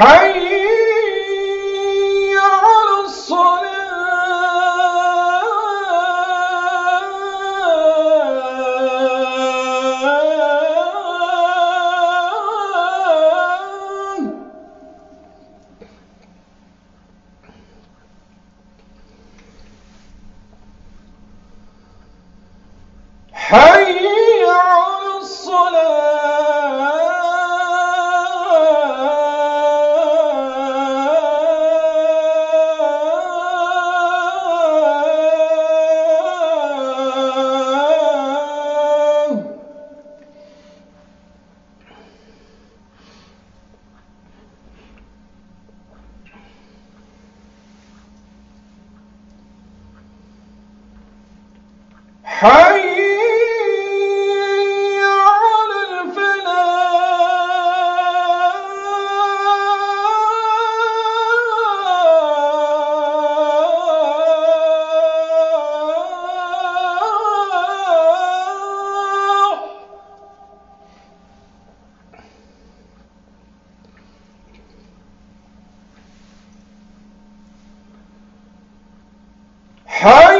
حي حي على الفلاح. حي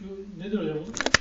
şu nedir hocam bu?